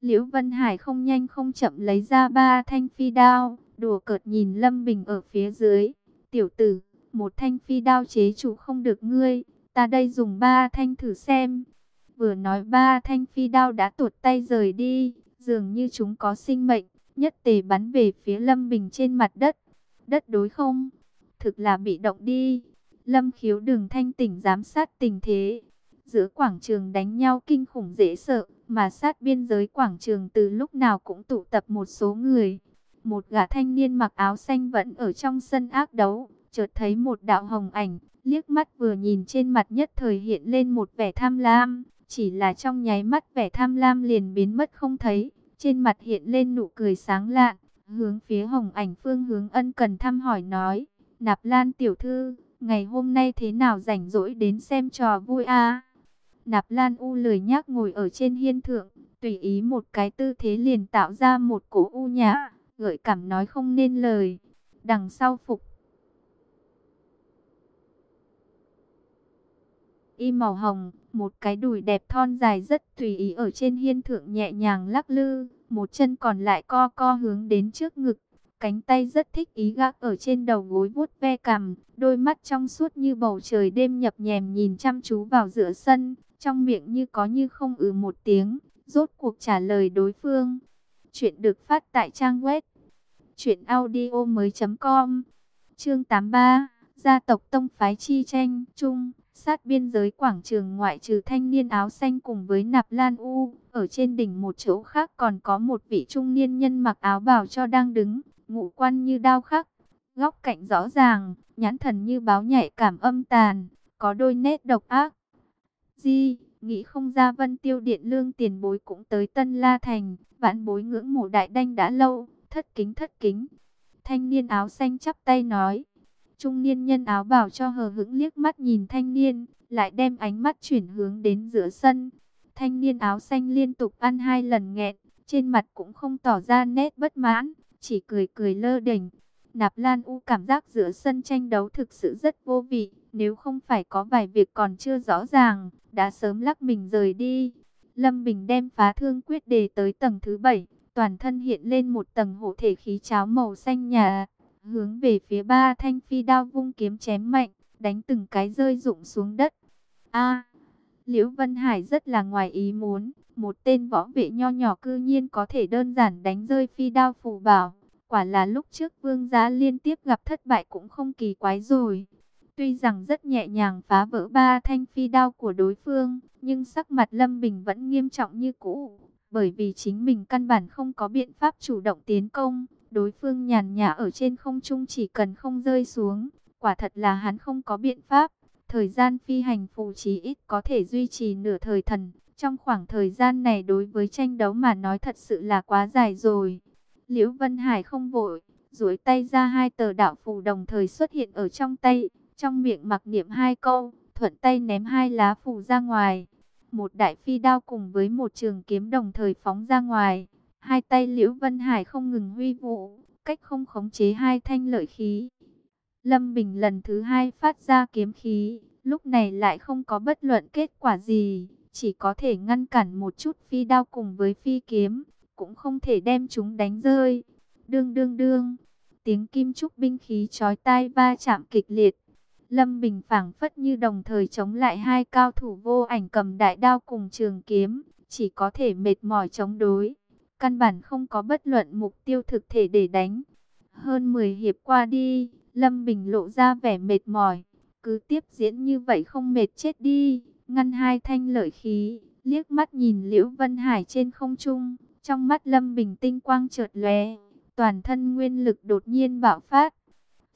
Liễu Vân Hải không nhanh không chậm lấy ra ba thanh phi đao, đùa cợt nhìn Lâm Bình ở phía dưới. Tiểu tử, một thanh phi đao chế chủ không được ngươi, ta đây dùng ba thanh thử xem. Vừa nói ba thanh phi đao đã tuột tay rời đi, dường như chúng có sinh mệnh, nhất tề bắn về phía Lâm Bình trên mặt đất. Đất đối không? Thực là bị động đi. Lâm khiếu đường thanh tỉnh giám sát tình thế. Giữa quảng trường đánh nhau kinh khủng dễ sợ, mà sát biên giới quảng trường từ lúc nào cũng tụ tập một số người. Một gã thanh niên mặc áo xanh vẫn ở trong sân ác đấu, chợt thấy một đạo hồng ảnh, liếc mắt vừa nhìn trên mặt nhất thời hiện lên một vẻ tham lam, chỉ là trong nháy mắt vẻ tham lam liền biến mất không thấy, trên mặt hiện lên nụ cười sáng lạ. hướng phía hồng ảnh phương hướng ân cần thăm hỏi nói, nạp lan tiểu thư, ngày hôm nay thế nào rảnh rỗi đến xem trò vui a Nạp lan u lười nhác ngồi ở trên hiên thượng, tùy ý một cái tư thế liền tạo ra một cổ u nhã, gợi cảm nói không nên lời, đằng sau phục. Y màu hồng, một cái đùi đẹp thon dài rất tùy ý ở trên hiên thượng nhẹ nhàng lắc lư, một chân còn lại co co hướng đến trước ngực, cánh tay rất thích ý gác ở trên đầu gối vuốt ve cằm, đôi mắt trong suốt như bầu trời đêm nhập nhèm nhìn chăm chú vào giữa sân, trong miệng như có như không ừ một tiếng, rốt cuộc trả lời đối phương. Chuyện được phát tại trang web truyện audio mới.com Chương 83 Gia tộc Tông Phái Chi Tranh chung Sát biên giới quảng trường ngoại trừ thanh niên áo xanh cùng với nạp lan u, ở trên đỉnh một chỗ khác còn có một vị trung niên nhân mặc áo bào cho đang đứng, ngũ quan như đao khắc, góc cạnh rõ ràng, nhãn thần như báo nhạy cảm âm tàn, có đôi nét độc ác. Di, nghĩ không ra vân tiêu điện lương tiền bối cũng tới Tân La Thành, vãn bối ngưỡng mộ đại đanh đã lâu, thất kính thất kính. Thanh niên áo xanh chắp tay nói, Trung niên nhân áo bảo cho hờ hững liếc mắt nhìn thanh niên, lại đem ánh mắt chuyển hướng đến giữa sân. Thanh niên áo xanh liên tục ăn hai lần nghẹn, trên mặt cũng không tỏ ra nét bất mãn, chỉ cười cười lơ đỉnh. Nạp Lan U cảm giác giữa sân tranh đấu thực sự rất vô vị, nếu không phải có vài việc còn chưa rõ ràng, đã sớm lắc mình rời đi. Lâm Bình đem phá thương quyết đề tới tầng thứ bảy, toàn thân hiện lên một tầng hộ thể khí cháo màu xanh nhà hướng về phía ba thanh phi đao vung kiếm chém mạnh, đánh từng cái rơi rụng xuống đất. A, Liễu Vân Hải rất là ngoài ý muốn, một tên võ vệ nho nhỏ cư nhiên có thể đơn giản đánh rơi phi đao phù bảo. Quả là lúc trước vương giá liên tiếp gặp thất bại cũng không kỳ quái rồi. Tuy rằng rất nhẹ nhàng phá vỡ ba thanh phi đao của đối phương, nhưng sắc mặt Lâm Bình vẫn nghiêm trọng như cũ. Bởi vì chính mình căn bản không có biện pháp chủ động tiến công, Đối phương nhàn nhã ở trên không trung chỉ cần không rơi xuống, quả thật là hắn không có biện pháp. Thời gian phi hành phù trí ít có thể duy trì nửa thời thần. Trong khoảng thời gian này đối với tranh đấu mà nói thật sự là quá dài rồi. Liễu Vân Hải không vội, duỗi tay ra hai tờ đạo phù đồng thời xuất hiện ở trong tay, trong miệng mặc niệm hai câu, thuận tay ném hai lá phù ra ngoài. Một đại phi đao cùng với một trường kiếm đồng thời phóng ra ngoài. Hai tay Liễu Vân Hải không ngừng huy vũ, cách không khống chế hai thanh lợi khí. Lâm Bình lần thứ hai phát ra kiếm khí, lúc này lại không có bất luận kết quả gì, chỉ có thể ngăn cản một chút phi đao cùng với phi kiếm, cũng không thể đem chúng đánh rơi. Đương đương đương, tiếng kim trúc binh khí chói tai va chạm kịch liệt. Lâm Bình phảng phất như đồng thời chống lại hai cao thủ vô ảnh cầm đại đao cùng trường kiếm, chỉ có thể mệt mỏi chống đối căn bản không có bất luận mục tiêu thực thể để đánh. Hơn 10 hiệp qua đi, Lâm Bình lộ ra vẻ mệt mỏi, cứ tiếp diễn như vậy không mệt chết đi, ngăn hai thanh lợi khí, liếc mắt nhìn Liễu Vân Hải trên không trung, trong mắt Lâm Bình tinh quang chợt lóe, toàn thân nguyên lực đột nhiên bạo phát.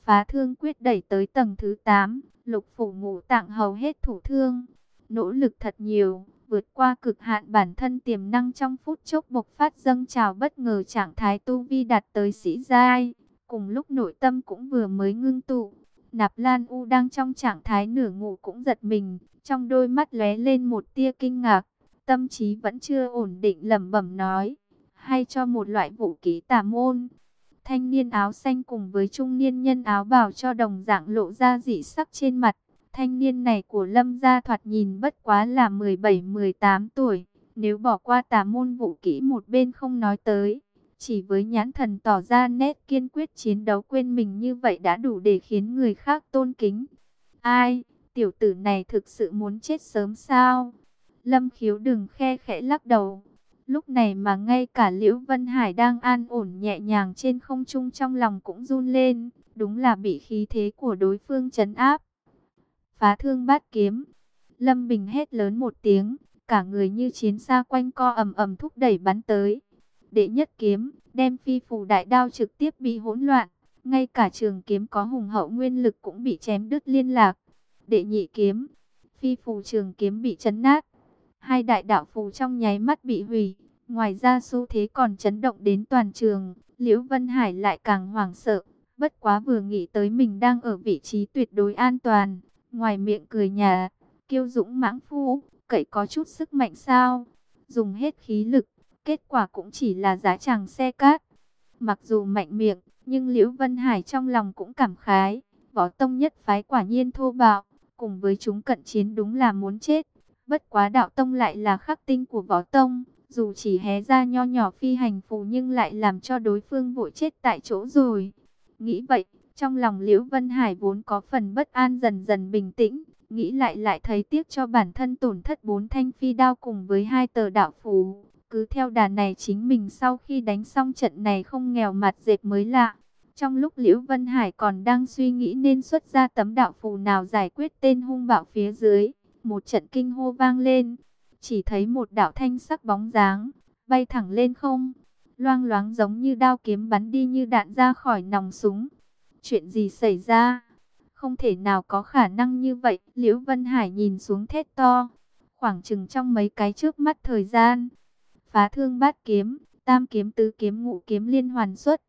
Phá thương quyết đẩy tới tầng thứ 8, lục phủ ngũ tạng hầu hết thủ thương, nỗ lực thật nhiều, vượt qua cực hạn bản thân tiềm năng trong phút chốc bộc phát dâng trào bất ngờ trạng thái tu vi đạt tới sĩ giai. Cùng lúc nội tâm cũng vừa mới ngưng tụ, Nạp Lan U đang trong trạng thái nửa ngủ cũng giật mình, trong đôi mắt lóe lên một tia kinh ngạc, tâm trí vẫn chưa ổn định lẩm bẩm nói, hay cho một loại vũ khí tà môn. Thanh niên áo xanh cùng với trung niên nhân áo bào cho đồng dạng lộ ra dị sắc trên mặt, Thanh niên này của Lâm gia thoạt nhìn bất quá là 17-18 tuổi, Nếu bỏ qua tà môn vũ kỹ một bên không nói tới, chỉ với nhãn thần tỏ ra nét kiên quyết chiến đấu quên mình như vậy đã đủ để khiến người khác tôn kính. Ai, tiểu tử này thực sự muốn chết sớm sao? Lâm khiếu đừng khe khẽ lắc đầu. Lúc này mà ngay cả Liễu Vân Hải đang an ổn nhẹ nhàng trên không trung trong lòng cũng run lên. Đúng là bị khí thế của đối phương chấn áp. Phá thương bát kiếm. Lâm Bình hét lớn một tiếng. Cả người như chiến xa quanh co ầm ầm thúc đẩy bắn tới. Đệ nhất kiếm, đem phi phù đại đao trực tiếp bị hỗn loạn. Ngay cả trường kiếm có hùng hậu nguyên lực cũng bị chém đứt liên lạc. Đệ nhị kiếm, phi phù trường kiếm bị chấn nát. Hai đại đạo phù trong nháy mắt bị hủy. Ngoài ra xu thế còn chấn động đến toàn trường. Liễu Vân Hải lại càng hoảng sợ. Bất quá vừa nghĩ tới mình đang ở vị trí tuyệt đối an toàn. Ngoài miệng cười nhà, kiêu dũng mãng phu, cậy có chút sức mạnh sao. Dùng hết khí lực, kết quả cũng chỉ là giá chàng xe cát. Mặc dù mạnh miệng, nhưng Liễu Vân Hải trong lòng cũng cảm khái. Võ Tông nhất phái quả nhiên thô bạo, cùng với chúng cận chiến đúng là muốn chết. Bất quá đạo Tông lại là khắc tinh của Võ Tông, dù chỉ hé ra nho nhỏ phi hành phù nhưng lại làm cho đối phương vội chết tại chỗ rồi. Nghĩ vậy, trong lòng Liễu Vân Hải vốn có phần bất an dần dần bình tĩnh, nghĩ lại lại thấy tiếc cho bản thân tổn thất bốn thanh phi đao cùng với hai tờ đạo phù. Cứ theo đà này chính mình sau khi đánh xong trận này không nghèo mặt dệt mới lạ. Trong lúc Liễu Vân Hải còn đang suy nghĩ nên xuất ra tấm đạo phù nào giải quyết tên hung bạo phía dưới, một trận kinh hô vang lên, chỉ thấy một đạo thanh sắc bóng dáng, bay thẳng lên không, loang loáng giống như đao kiếm bắn đi như đạn ra khỏi nòng súng. Chuyện gì xảy ra? Không thể nào có khả năng như vậy. Liễu Vân Hải nhìn xuống thét to. Khoảng chừng trong mấy cái trước mắt thời gian. Phá thương bát kiếm, tam kiếm tứ kiếm ngũ kiếm liên hoàn xuất.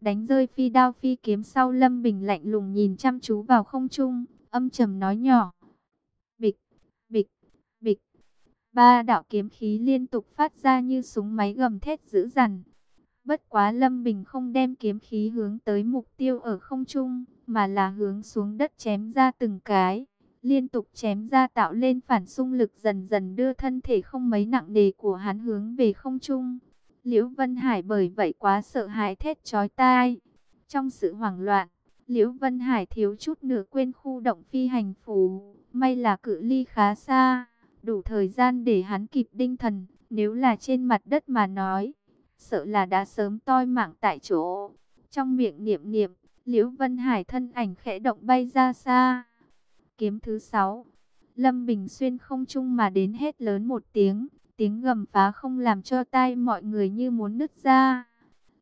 Đánh rơi phi đao phi kiếm sau Lâm Bình lạnh lùng nhìn chăm chú vào không trung. Âm trầm nói nhỏ. Bịch, bịch, bịch. Ba đạo kiếm khí liên tục phát ra như súng máy gầm thét dữ dằn. Bất quá Lâm Bình không đem kiếm khí hướng tới mục tiêu ở không trung, mà là hướng xuống đất chém ra từng cái. Liên tục chém ra tạo lên phản xung lực dần dần đưa thân thể không mấy nặng nề của hắn hướng về không trung. Liễu Vân Hải bởi vậy quá sợ hãi thét chói tai. Trong sự hoảng loạn, Liễu Vân Hải thiếu chút nữa quên khu động phi hành phù. May là cự ly khá xa, đủ thời gian để hắn kịp đinh thần. Nếu là trên mặt đất mà nói, sợ là đã sớm toi mạng tại chỗ. Trong miệng niệm niệm, Liễu Vân Hải thân ảnh khẽ động bay ra xa. Kiếm thứ sáu, Lâm Bình xuyên không trung mà đến hết lớn một tiếng, tiếng gầm phá không làm cho tai mọi người như muốn nứt ra.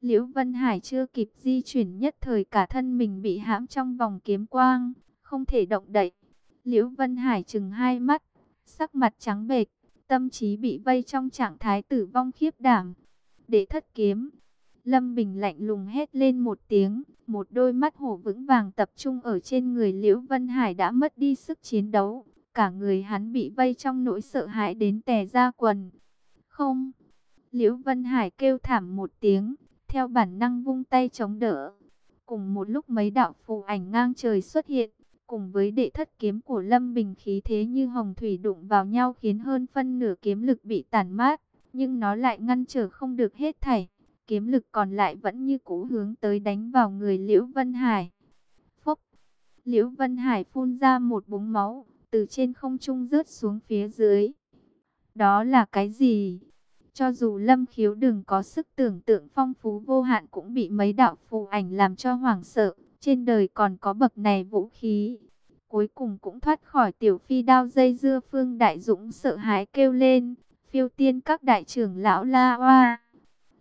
Liễu Vân Hải chưa kịp di chuyển nhất thời cả thân mình bị hãm trong vòng kiếm quang, không thể động đậy. Liễu Vân Hải chừng hai mắt, sắc mặt trắng bệch, tâm trí bị vây trong trạng thái tử vong khiếp đảm để thất kiếm. Lâm Bình lạnh lùng hét lên một tiếng, một đôi mắt hổ vững vàng tập trung ở trên người Liễu Vân Hải đã mất đi sức chiến đấu. Cả người hắn bị vây trong nỗi sợ hãi đến tè ra quần. Không! Liễu Vân Hải kêu thảm một tiếng, theo bản năng vung tay chống đỡ. Cùng một lúc mấy đạo phù ảnh ngang trời xuất hiện, cùng với đệ thất kiếm của Lâm Bình khí thế như hồng thủy đụng vào nhau khiến hơn phân nửa kiếm lực bị tàn mát nhưng nó lại ngăn trở không được hết thảy. Kiếm lực còn lại vẫn như cũ hướng tới đánh vào người Liễu Vân Hải. Phốc! Liễu Vân Hải phun ra một búng máu, từ trên không trung rớt xuống phía dưới. Đó là cái gì? Cho dù Lâm Khiếu đừng có sức tưởng tượng phong phú vô hạn cũng bị mấy đạo phù ảnh làm cho hoảng sợ. Trên đời còn có bậc này vũ khí. Cuối cùng cũng thoát khỏi tiểu phi đao dây dưa Phương Đại Dũng sợ hãi kêu lên phiêu tiên các đại trưởng lão La Hoa.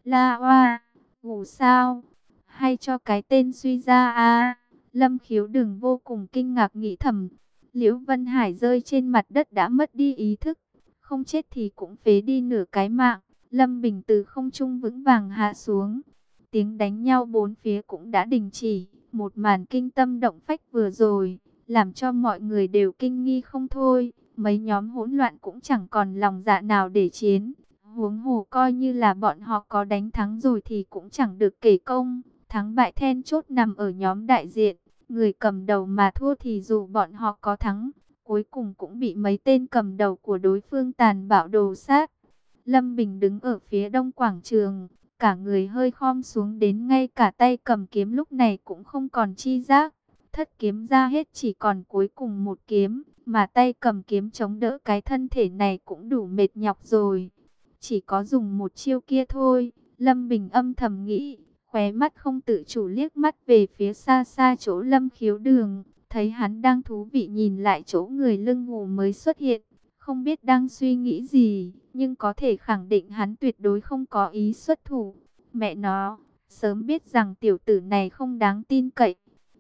La Hoa, ngủ sao? Hay cho cái tên suy ra a Lâm khiếu đừng vô cùng kinh ngạc nghĩ thầm. Liễu Vân Hải rơi trên mặt đất đã mất đi ý thức. Không chết thì cũng phế đi nửa cái mạng. Lâm Bình từ không trung vững vàng hạ xuống. Tiếng đánh nhau bốn phía cũng đã đình chỉ. Một màn kinh tâm động phách vừa rồi. Làm cho mọi người đều kinh nghi không thôi mấy nhóm hỗn loạn cũng chẳng còn lòng dạ nào để chiến. Huống hồ coi như là bọn họ có đánh thắng rồi thì cũng chẳng được kể công. Thắng bại then chốt nằm ở nhóm đại diện. Người cầm đầu mà thua thì dù bọn họ có thắng, cuối cùng cũng bị mấy tên cầm đầu của đối phương tàn bạo đồ sát. Lâm Bình đứng ở phía đông quảng trường, cả người hơi khom xuống đến ngay cả tay cầm kiếm lúc này cũng không còn chi giác. Thất kiếm ra hết chỉ còn cuối cùng một kiếm, mà tay cầm kiếm chống đỡ cái thân thể này cũng đủ mệt nhọc rồi. Chỉ có dùng một chiêu kia thôi, Lâm Bình âm thầm nghĩ, khóe mắt không tự chủ liếc mắt về phía xa xa chỗ Lâm khiếu đường, thấy hắn đang thú vị nhìn lại chỗ người lưng ngủ mới xuất hiện, không biết đang suy nghĩ gì, nhưng có thể khẳng định hắn tuyệt đối không có ý xuất thủ. Mẹ nó, sớm biết rằng tiểu tử này không đáng tin cậy.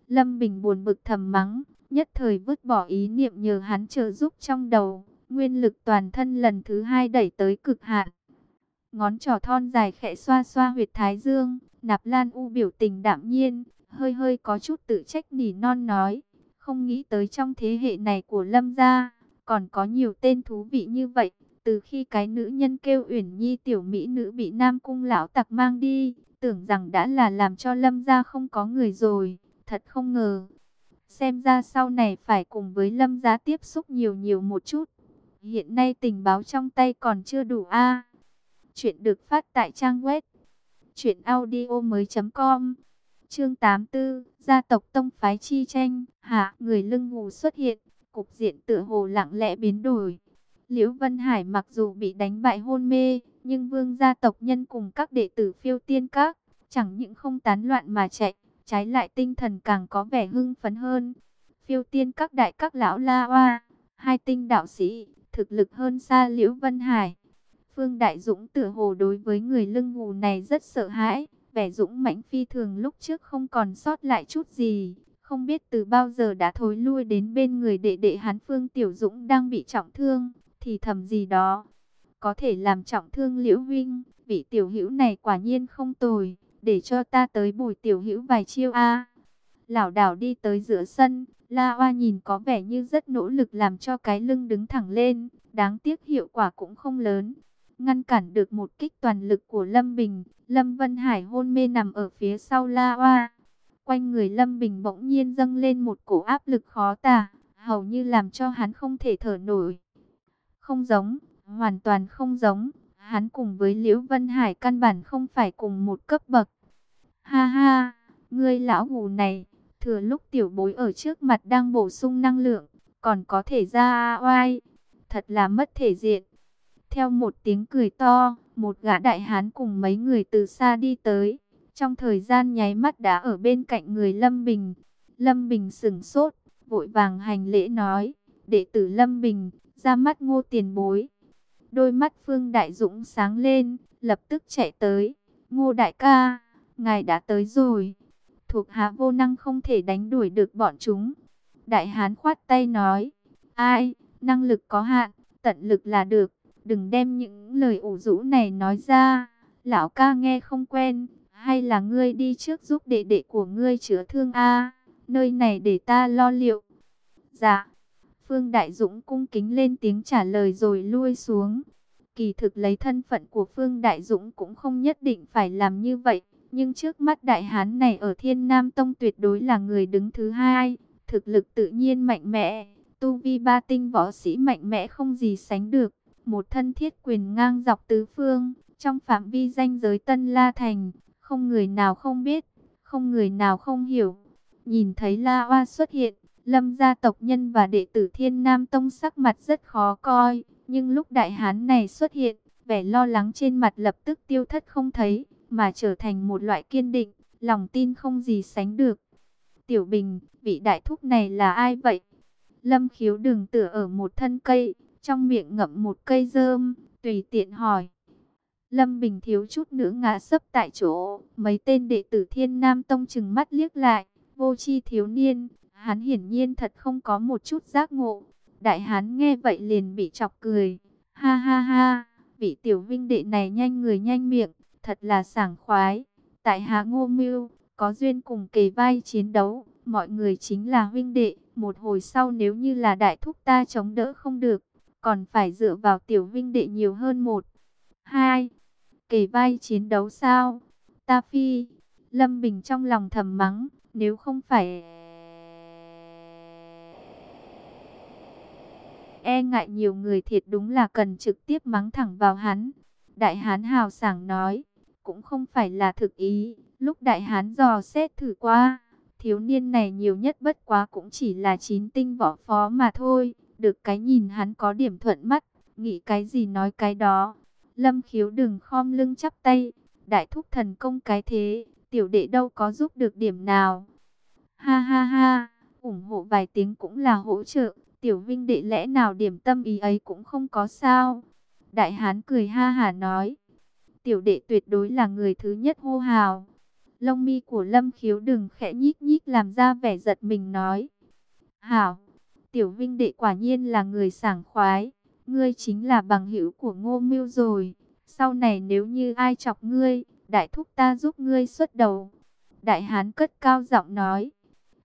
Lâm Bình buồn bực thầm mắng, nhất thời vứt bỏ ý niệm nhờ hắn trợ giúp trong đầu, nguyên lực toàn thân lần thứ hai đẩy tới cực hạn. Ngón trỏ thon dài khẽ xoa xoa huyệt thái dương, nạp lan u biểu tình đạm nhiên, hơi hơi có chút tự trách nỉ non nói, không nghĩ tới trong thế hệ này của Lâm gia, còn có nhiều tên thú vị như vậy. Từ khi cái nữ nhân kêu Uyển Nhi tiểu mỹ nữ bị Nam Cung lão tặc mang đi, tưởng rằng đã là làm cho Lâm gia không có người rồi, thật không ngờ. Xem ra sau này phải cùng với Lâm gia tiếp xúc nhiều nhiều một chút. Hiện nay tình báo trong tay còn chưa đủ a. Chuyện được phát tại trang web truyệnaudiomoi.com. Chương 84, gia tộc tông phái chi tranh, hạ, người lưng ngủ xuất hiện, cục diện tựa hồ lặng lẽ biến đổi. Liễu Vân Hải mặc dù bị đánh bại hôn mê, nhưng vương gia tộc nhân cùng các đệ tử phiêu tiên các, chẳng những không tán loạn mà chạy, trái lại tinh thần càng có vẻ hưng phấn hơn. Phiêu tiên các đại các lão la hoa, hai tinh đạo sĩ, thực lực hơn xa Liễu Vân Hải. Phương Đại Dũng tựa hồ đối với người lưng ngù này rất sợ hãi, vẻ dũng mãnh phi thường lúc trước không còn sót lại chút gì, không biết từ bao giờ đã thối lui đến bên người đệ đệ hắn Phương Tiểu Dũng đang bị trọng thương, thì thầm gì đó. Có thể làm trọng thương Liễu Vinh, vị tiểu hữu này quả nhiên không tồi, để cho ta tới bùi tiểu hữu vài chiêu a. lão đảo đi tới giữa sân, La oa nhìn có vẻ như rất nỗ lực làm cho cái lưng đứng thẳng lên, đáng tiếc hiệu quả cũng không lớn. Ngăn cản được một kích toàn lực của Lâm Bình, Lâm Vân Hải hôn mê nằm ở phía sau La oa Quanh người Lâm Bình bỗng nhiên dâng lên một cổ áp lực khó tả, hầu như làm cho hắn không thể thở nổi. Không giống, hoàn toàn không giống, hắn cùng với Liễu Vân Hải căn bản không phải cùng một cấp bậc. Ha ha, ngươi lão hù này, thừa lúc tiểu bối ở trước mặt đang bổ sung năng lượng, còn có thể ra oai, thật là mất thể diện. Theo một tiếng cười to, một gã đại hán cùng mấy người từ xa đi tới. Trong thời gian nháy mắt đã ở bên cạnh người Lâm Bình. Lâm Bình sửng sốt, vội vàng hành lễ nói, đệ tử Lâm Bình, ra mắt ngô tiền bối. Đôi mắt Phương Đại Dũng sáng lên, lập tức chạy tới. Ngô Đại ca, ngài đã tới rồi. Thuộc hạ vô năng không thể đánh đuổi được bọn chúng. Đại Hán khoát tay nói, ai, năng lực có hạn, tận lực là được. Đừng đem những lời ủ rũ này nói ra. Lão ca nghe không quen, hay là ngươi đi trước giúp đệ đệ của ngươi chữa thương a Nơi này để ta lo liệu. Dạ. Phương Đại Dũng cung kính lên tiếng trả lời rồi lui xuống. Kỳ thực lấy thân phận của Phương Đại Dũng cũng không nhất định phải làm như vậy. Nhưng trước mắt Đại Hán này ở Thiên Nam Tông tuyệt đối là người đứng thứ hai. Thực lực tự nhiên mạnh mẽ. Tu vi ba tinh võ sĩ mạnh mẽ không gì sánh được. Một thân thiết quyền ngang dọc tứ phương. Trong phạm vi danh giới Tân La Thành. Không người nào không biết. Không người nào không hiểu. Nhìn thấy La Oa xuất hiện Lâm gia tộc nhân và đệ tử Thiên Nam Tông sắc mặt rất khó coi, nhưng lúc đại hán này xuất hiện, vẻ lo lắng trên mặt lập tức tiêu thất không thấy, mà trở thành một loại kiên định, lòng tin không gì sánh được. Tiểu Bình, vị đại thúc này là ai vậy? Lâm khiếu đừng tựa ở một thân cây, trong miệng ngậm một cây rơm, tùy tiện hỏi. Lâm Bình thiếu chút nữa ngã sấp tại chỗ, mấy tên đệ tử Thiên Nam Tông chừng mắt liếc lại, vô chi thiếu niên, Hắn hiển nhiên thật không có một chút giác ngộ. Đại hán nghe vậy liền bị chọc cười. Ha ha ha, vị tiểu vinh đệ này nhanh người nhanh miệng, thật là sảng khoái. Tại hạ ngô mưu, có duyên cùng kề vai chiến đấu, mọi người chính là huynh đệ. Một hồi sau nếu như là đại thúc ta chống đỡ không được, còn phải dựa vào tiểu vinh đệ nhiều hơn một. Hai, kề vai chiến đấu sao? Ta phi, Lâm Bình trong lòng thầm mắng, nếu không phải... e ngại nhiều người thiệt đúng là cần trực tiếp mắng thẳng vào hắn. Đại hán hào sảng nói, cũng không phải là thực ý, lúc đại hán dò xét thử qua, thiếu niên này nhiều nhất bất quá cũng chỉ là chín tinh võ phó mà thôi, được cái nhìn hắn có điểm thuận mắt, nghĩ cái gì nói cái đó. Lâm khiếu đừng khom lưng chắp tay, đại thúc thần công cái thế, tiểu đệ đâu có giúp được điểm nào. Ha ha ha, ủng hộ vài tiếng cũng là hỗ trợ, tiểu vinh đệ lẽ nào điểm tâm ý ấy cũng không có sao. Đại hán cười ha hà nói, tiểu đệ tuyệt đối là người thứ nhất hô hào. Lông mi của lâm khiếu đừng khẽ nhích nhích làm ra vẻ giật mình nói. Hảo, tiểu vinh đệ quả nhiên là người sảng khoái, ngươi chính là bằng hữu của ngô mưu rồi. Sau này nếu như ai chọc ngươi, đại thúc ta giúp ngươi xuất đầu. Đại hán cất cao giọng nói.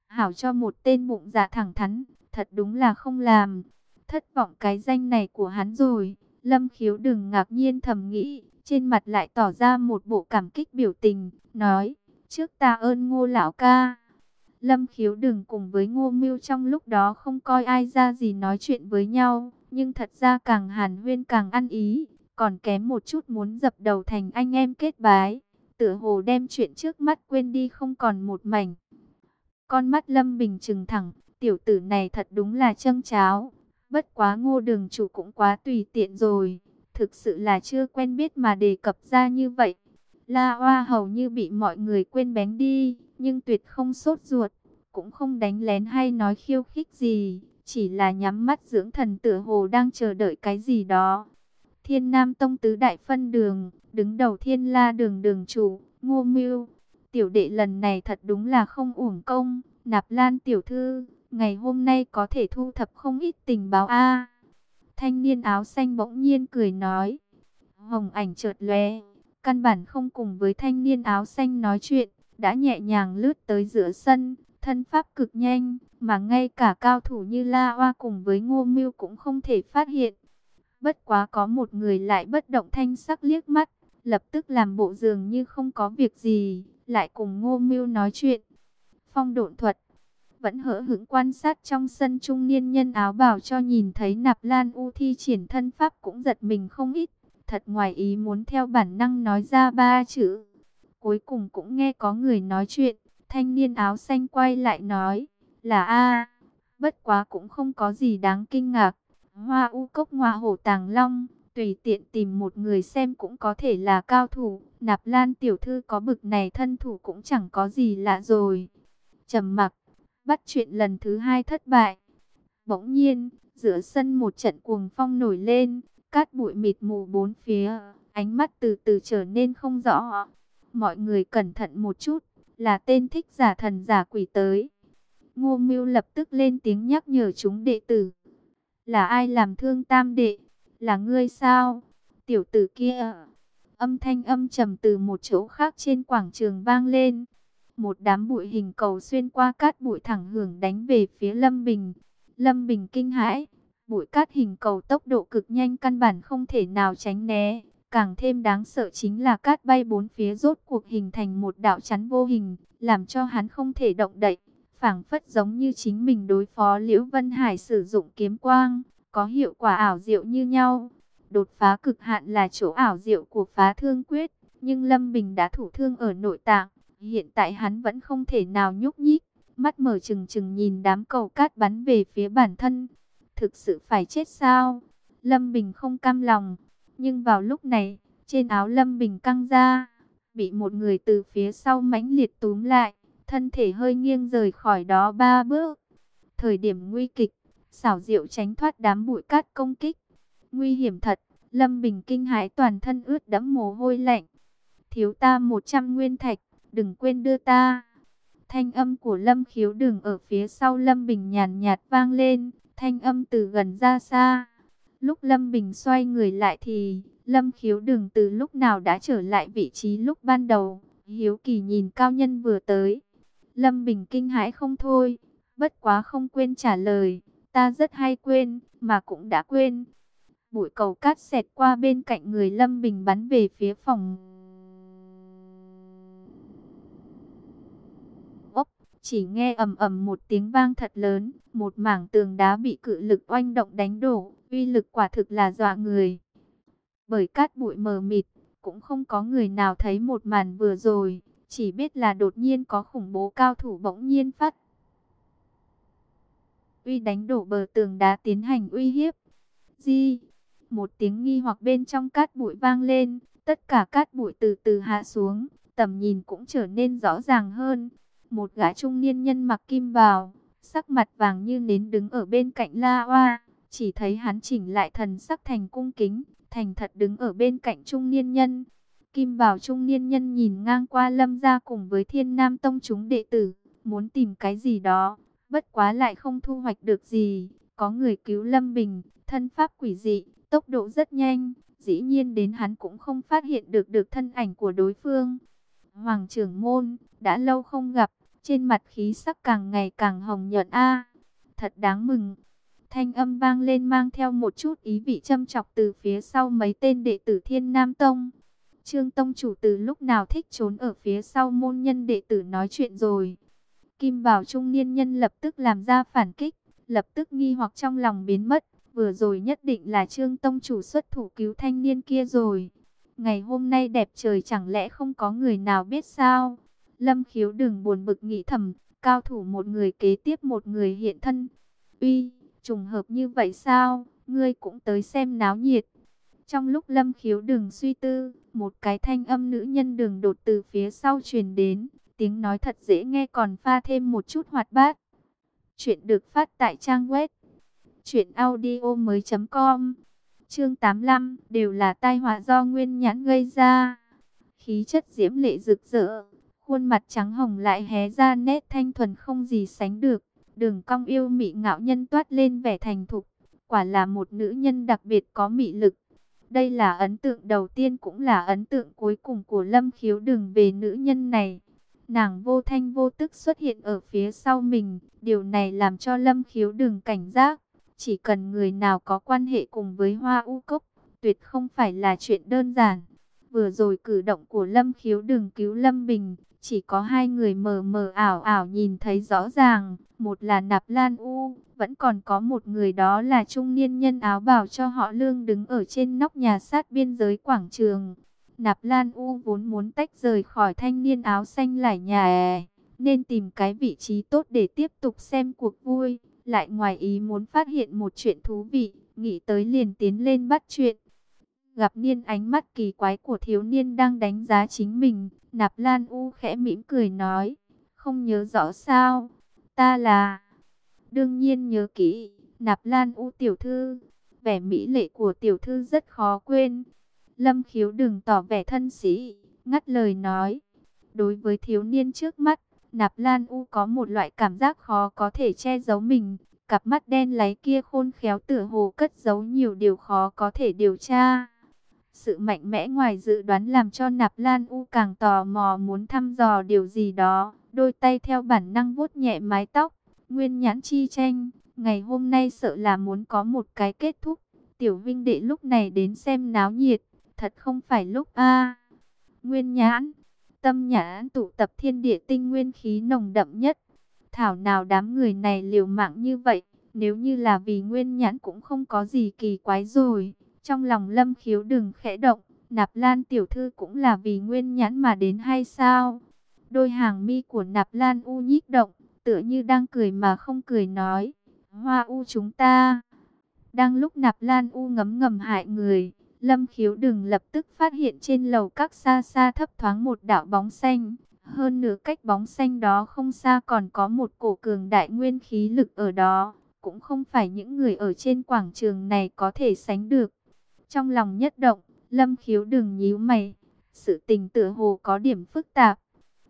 Hảo cho một tên bụng dạ thẳng thắn, thật đúng là không làm. Thất vọng cái danh này của hắn rồi. Lâm khiếu đừng ngạc nhiên thầm nghĩ, trên mặt lại tỏ ra một bộ cảm kích biểu tình, nói, trước ta ơn ngô lão ca. Lâm khiếu đừng cùng với ngô mưu trong lúc đó không coi ai ra gì nói chuyện với nhau, nhưng thật ra càng hàn huyên càng ăn ý, còn kém một chút muốn dập đầu thành anh em kết bái, tựa hồ đem chuyện trước mắt quên đi không còn một mảnh. Con mắt Lâm Bình trừng thẳng, tiểu tử này thật đúng là châm cháo, bất quá ngô đường chủ cũng quá tùy tiện rồi, thực sự là chưa quen biết mà đề cập ra như vậy. La Hoa hầu như bị mọi người quên bén đi, nhưng tuyệt không sốt ruột, cũng không đánh lén hay nói khiêu khích gì, chỉ là nhắm mắt dưỡng thần tựa hồ đang chờ đợi cái gì đó. Thiên Nam Tông Tứ Đại Phân Đường, đứng đầu Thiên La Đường Đường Chủ, Ngô Mưu. Tiểu đệ lần này thật đúng là không uổng công, Nạp Lan Tiểu Thư, ngày hôm nay có thể thu thập không ít tình báo a Thanh niên áo xanh bỗng nhiên cười nói. Hồng ảnh chợt lóe, căn bản không cùng với thanh niên áo xanh nói chuyện, đã nhẹ nhàng lướt tới giữa sân, thân pháp cực nhanh, mà ngay cả cao thủ như La Hoa cùng với Ngô Mưu cũng không thể phát hiện. Bất quá có một người lại bất động thanh sắc liếc mắt, lập tức làm bộ dường như không có việc gì, lại cùng Ngô Mưu nói chuyện. Phong độn thuật vẫn hỡ hững quan sát trong sân trung niên nhân áo bào cho nhìn thấy nạp lan u thi triển thân pháp cũng giật mình không ít. Thật ngoài ý muốn theo bản năng nói ra ba chữ. Cuối cùng cũng nghe có người nói chuyện, thanh niên áo xanh quay lại nói, là A, bất quá cũng không có gì đáng kinh ngạc. Hoa u cốc ngoa hổ tàng long, tùy tiện tìm một người xem cũng có thể là cao thủ. Nạp lan tiểu thư có bực này thân thủ cũng chẳng có gì lạ rồi. trầm mặc, bắt chuyện lần thứ hai thất bại. Bỗng nhiên, giữa sân một trận cuồng phong nổi lên, cát bụi mịt mù bốn phía, ánh mắt từ từ trở nên không rõ. Mọi người cẩn thận một chút, là tên thích giả thần giả quỷ tới. Ngô Mưu lập tức lên tiếng nhắc nhở chúng đệ tử. Là ai làm thương tam đệ? Là ngươi sao? Tiểu tử kia. Âm thanh âm trầm từ một chỗ khác trên quảng trường vang lên. Một đám bụi hình cầu xuyên qua cát bụi thẳng hưởng đánh về phía Lâm Bình. Lâm Bình kinh hãi. Bụi cát hình cầu tốc độ cực nhanh căn bản không thể nào tránh né. Càng thêm đáng sợ chính là cát bay bốn phía rốt cuộc hình thành một đạo chắn vô hình, làm cho hắn không thể động đậy phảng phất giống như chính mình đối phó Liễu Vân Hải sử dụng kiếm quang, có hiệu quả ảo diệu như nhau. Đột phá cực hạn là chỗ ảo diệu của phá thương quyết, nhưng Lâm Bình đã thủ thương ở nội tạng. Hiện tại hắn vẫn không thể nào nhúc nhích, mắt mở trừng trừng nhìn đám cầu cát bắn về phía bản thân. Thực sự phải chết sao? Lâm Bình không cam lòng, nhưng vào lúc này, trên áo Lâm Bình căng ra, bị một người từ phía sau mãnh liệt túm lại, thân thể hơi nghiêng rời khỏi đó ba bước. Thời điểm nguy kịch, xảo diệu tránh thoát đám bụi cát công kích. Nguy hiểm thật, Lâm Bình kinh hãi toàn thân ướt đẫm mồ hôi lạnh. Thiếu ta 100 nguyên thạch, đừng quên đưa ta. Thanh âm của Lâm Khiếu đừng ở phía sau Lâm Bình nhàn nhạt vang lên, thanh âm từ gần ra xa. Lúc Lâm Bình xoay người lại thì, Lâm Khiếu đừng từ lúc nào đã trở lại vị trí lúc ban đầu. Hiếu kỳ nhìn cao nhân vừa tới. Lâm Bình kinh hãi không thôi, bất quá không quên trả lời. Ta rất hay quên, mà cũng đã quên. Bụi cầu cát xẹt qua bên cạnh người Lâm Bình bắn về phía phòng. Ốc Chỉ nghe ầm ầm một tiếng vang thật lớn, một mảng tường đá bị cự lực oanh động đánh đổ, uy lực quả thực là dọa người. Bởi cát bụi mờ mịt, cũng không có người nào thấy một màn vừa rồi, chỉ biết là đột nhiên có khủng bố cao thủ bỗng nhiên phát uy đánh đổ bờ tường đá tiến hành uy hiếp. Di, một tiếng nghi hoặc bên trong cát bụi vang lên, tất cả cát bụi từ từ hạ xuống, tầm nhìn cũng trở nên rõ ràng hơn. Một gã trung niên nhân mặc kim bào, sắc mặt vàng như nến đứng ở bên cạnh La Hoa, chỉ thấy hắn chỉnh lại thần sắc thành cung kính, thành thật đứng ở bên cạnh trung niên nhân. Kim Bảo trung niên nhân nhìn ngang qua lâm gia cùng với thiên nam tông chúng đệ tử, muốn tìm cái gì đó, bất quá lại không thu hoạch được gì. Có người cứu Lâm Bình, thân pháp quỷ dị, tốc độ rất nhanh, dĩ nhiên đến hắn cũng không phát hiện được được thân ảnh của đối phương. Hoàng trưởng môn, đã lâu không gặp, trên mặt khí sắc càng ngày càng hồng nhuận a Thật đáng mừng. Thanh âm vang lên mang theo một chút ý vị châm chọc từ phía sau mấy tên đệ tử Thiên Nam Tông. Trương Tông chủ từ lúc nào thích trốn ở phía sau môn nhân đệ tử nói chuyện rồi. Kim Bảo trung niên nhân lập tức làm ra phản kích, lập tức nghi hoặc trong lòng biến mất. Vừa rồi nhất định là Trương Tông chủ xuất thủ cứu thanh niên kia rồi. Ngày hôm nay đẹp trời chẳng lẽ không có người nào biết sao? Lâm khiếu đừng buồn bực nghĩ thầm, cao thủ một người kế tiếp một người hiện thân. Uy, trùng hợp như vậy sao? Ngươi cũng tới xem náo nhiệt. Trong lúc lâm khiếu đừng suy tư, một cái thanh âm nữ nhân đường đột từ phía sau truyền đến. Tiếng nói thật dễ nghe còn pha thêm một chút hoạt bát. Chuyện được phát tại trang web. Chuyện audio mới com Chương 85 đều là tai họa do nguyên nhãn gây ra. Khí chất diễm lệ rực rỡ, khuôn mặt trắng hồng lại hé ra nét thanh thuần không gì sánh được. Đường cong yêu mị ngạo nhân toát lên vẻ thành thục, quả là một nữ nhân đặc biệt có mị lực. Đây là ấn tượng đầu tiên cũng là ấn tượng cuối cùng của Lâm Khiếu Đừng về nữ nhân này. Nàng vô thanh vô tức xuất hiện ở phía sau mình, điều này làm cho Lâm Khiếu Đừng cảnh giác. Chỉ cần người nào có quan hệ cùng với Hoa U Cốc, tuyệt không phải là chuyện đơn giản. Vừa rồi cử động của Lâm Khiếu đừng cứu Lâm Bình, chỉ có hai người mờ mờ ảo ảo nhìn thấy rõ ràng. Một là Nạp Lan U, vẫn còn có một người đó là trung niên nhân áo bảo cho họ lương đứng ở trên nóc nhà sát biên giới quảng trường. Nạp Lan U vốn muốn tách rời khỏi thanh niên áo xanh lải nhà nên tìm cái vị trí tốt để tiếp tục xem cuộc vui lại ngoài ý muốn phát hiện một chuyện thú vị, nghĩ tới liền tiến lên bắt chuyện. Gặp niên ánh mắt kỳ quái của thiếu niên đang đánh giá chính mình, Nạp Lan U khẽ mỉm cười nói, không nhớ rõ sao, ta là... Đương nhiên nhớ kỹ, Nạp Lan U tiểu thư, vẻ mỹ lệ của tiểu thư rất khó quên. Lâm khiếu đừng tỏ vẻ thân sĩ, ngắt lời nói. Đối với thiếu niên trước mắt, Nạp Lan U có một loại cảm giác khó có thể che giấu mình. Cặp mắt đen láy kia khôn khéo tựa hồ cất giấu nhiều điều khó có thể điều tra. Sự mạnh mẽ ngoài dự đoán làm cho Nạp Lan U càng tò mò muốn thăm dò điều gì đó. Đôi tay theo bản năng vuốt nhẹ mái tóc. Nguyên nhãn chi tranh. Ngày hôm nay sợ là muốn có một cái kết thúc. Tiểu Vinh Đệ lúc này đến xem náo nhiệt. Thật không phải lúc a Nguyên nhãn Tâm nhãn tụ tập thiên địa tinh nguyên khí nồng đậm nhất. Thảo nào đám người này liều mạng như vậy, nếu như là vì nguyên nhãn cũng không có gì kỳ quái rồi. Trong lòng lâm khiếu đừng khẽ động, nạp lan tiểu thư cũng là vì nguyên nhãn mà đến hay sao? Đôi hàng mi của nạp lan u nhích động, tựa như đang cười mà không cười nói. Hoa u chúng ta. Đang lúc nạp lan u ngấm ngầm hại người, Lâm khiếu đừng lập tức phát hiện trên lầu các xa xa thấp thoáng một đạo bóng xanh. Hơn nửa cách bóng xanh đó không xa còn có một cổ cường đại nguyên khí lực ở đó. Cũng không phải những người ở trên quảng trường này có thể sánh được. Trong lòng nhất động, Lâm khiếu đừng nhíu mày. Sự tình tựa hồ có điểm phức tạp.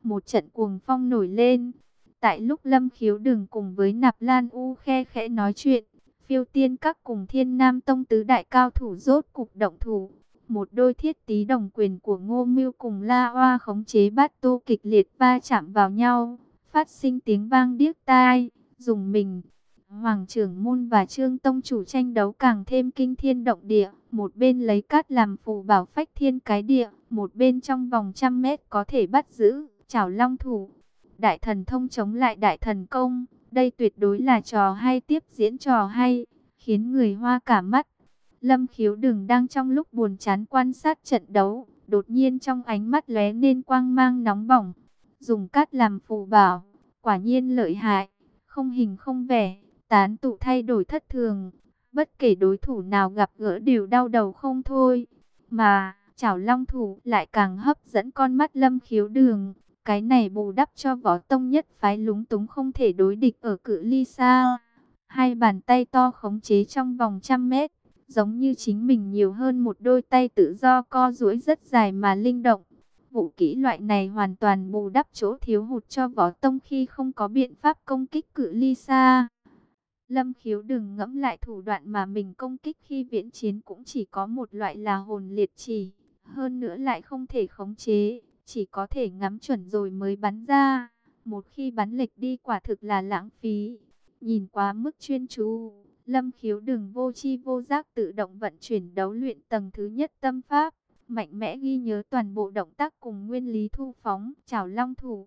Một trận cuồng phong nổi lên. Tại lúc Lâm khiếu đừng cùng với Nạp Lan U khe khẽ nói chuyện Phiêu tiên các cùng thiên nam tông tứ đại cao thủ rốt cục động thủ. Một đôi thiết tí đồng quyền của ngô mưu cùng la hoa khống chế bát tô kịch liệt va chạm vào nhau. Phát sinh tiếng vang điếc tai, dùng mình. Hoàng trưởng môn và trương tông chủ tranh đấu càng thêm kinh thiên động địa. Một bên lấy cát làm phù bảo phách thiên cái địa. Một bên trong vòng trăm mét có thể bắt giữ, chảo long thủ. Đại thần thông chống lại đại thần công đây tuyệt đối là trò hay tiếp diễn trò hay, khiến người hoa cả mắt. Lâm khiếu đừng đang trong lúc buồn chán quan sát trận đấu, đột nhiên trong ánh mắt lóe nên quang mang nóng bỏng. Dùng cát làm phù bảo, quả nhiên lợi hại, không hình không vẻ, tán tụ thay đổi thất thường. Bất kể đối thủ nào gặp gỡ đều đau đầu không thôi. Mà, chảo long thủ lại càng hấp dẫn con mắt lâm khiếu đường. Cái này bù đắp cho võ tông nhất phái lúng túng không thể đối địch ở cự ly xa. Hai bàn tay to khống chế trong vòng trăm mét, giống như chính mình nhiều hơn một đôi tay tự do co duỗi rất dài mà linh động. Vũ kỹ loại này hoàn toàn bù đắp chỗ thiếu hụt cho võ tông khi không có biện pháp công kích cự ly xa. Lâm khiếu đừng ngẫm lại thủ đoạn mà mình công kích khi viễn chiến cũng chỉ có một loại là hồn liệt chỉ. Hơn nữa lại không thể khống chế, chỉ có thể ngắm chuẩn rồi mới bắn ra. Một khi bắn lệch đi quả thực là lãng phí. Nhìn quá mức chuyên chú, Lâm khiếu đừng vô chi vô giác tự động vận chuyển đấu luyện tầng thứ nhất tâm pháp. Mạnh mẽ ghi nhớ toàn bộ động tác cùng nguyên lý thu phóng, chào long thủ.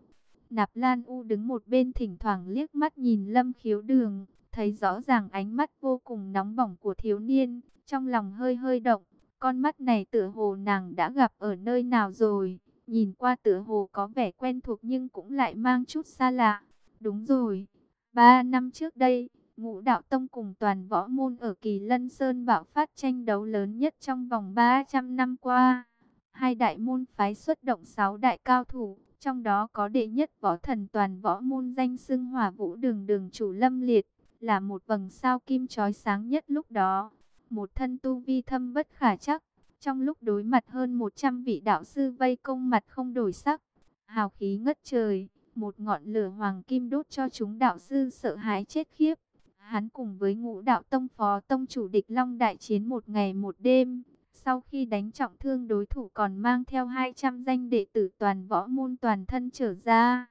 Nạp Lan U đứng một bên thỉnh thoảng liếc mắt nhìn Lâm khiếu đường, thấy rõ ràng ánh mắt vô cùng nóng bỏng của thiếu niên, trong lòng hơi hơi động. Con mắt này tựa hồ nàng đã gặp ở nơi nào rồi, nhìn qua tựa hồ có vẻ quen thuộc nhưng cũng lại mang chút xa lạ. Đúng rồi, ba năm trước đây, ngũ đạo tông cùng toàn võ môn ở Kỳ Lân Sơn bạo phát tranh đấu lớn nhất trong vòng 300 năm qua. Hai đại môn phái xuất động 6 đại cao thủ, trong đó có đệ nhất võ thần toàn võ môn danh xưng hỏa vũ đường đường chủ lâm liệt, là một vầng sao kim chói sáng nhất lúc đó. Một thân tu vi thâm bất khả chắc, trong lúc đối mặt hơn 100 vị đạo sư vây công mặt không đổi sắc, hào khí ngất trời, một ngọn lửa hoàng kim đốt cho chúng đạo sư sợ hãi chết khiếp. Hắn cùng với ngũ đạo tông phó tông chủ địch long đại chiến một ngày một đêm, sau khi đánh trọng thương đối thủ còn mang theo 200 danh đệ tử toàn võ môn toàn thân trở ra.